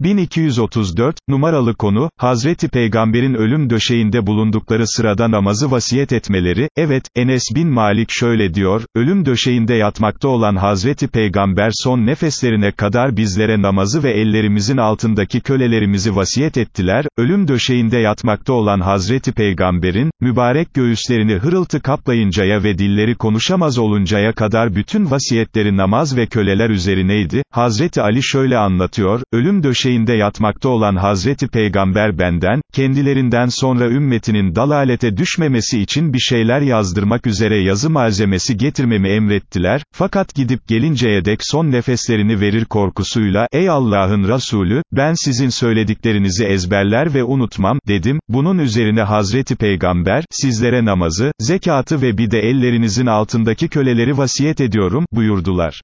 1234, numaralı konu, Hazreti Peygamber'in ölüm döşeğinde bulundukları sırada namazı vasiyet etmeleri, evet, Enes bin Malik şöyle diyor, ölüm döşeğinde yatmakta olan Hazreti Peygamber son nefeslerine kadar bizlere namazı ve ellerimizin altındaki kölelerimizi vasiyet ettiler, ölüm döşeğinde yatmakta olan Hazreti Peygamber'in, mübarek göğüslerini hırıltı kaplayıncaya ve dilleri konuşamaz oluncaya kadar bütün vasiyetleri namaz ve köleler üzerineydi, Hazreti Ali şöyle anlatıyor, ölüm döşeğinde, döşeğinde yatmakta olan Hazreti Peygamber benden, kendilerinden sonra ümmetinin dalalete düşmemesi için bir şeyler yazdırmak üzere yazı malzemesi getirmemi emrettiler, fakat gidip gelinceye dek son nefeslerini verir korkusuyla, ey Allah'ın Resulü, ben sizin söylediklerinizi ezberler ve unutmam, dedim, bunun üzerine Hazreti Peygamber, sizlere namazı, zekatı ve bir de ellerinizin altındaki köleleri vasiyet ediyorum, buyurdular.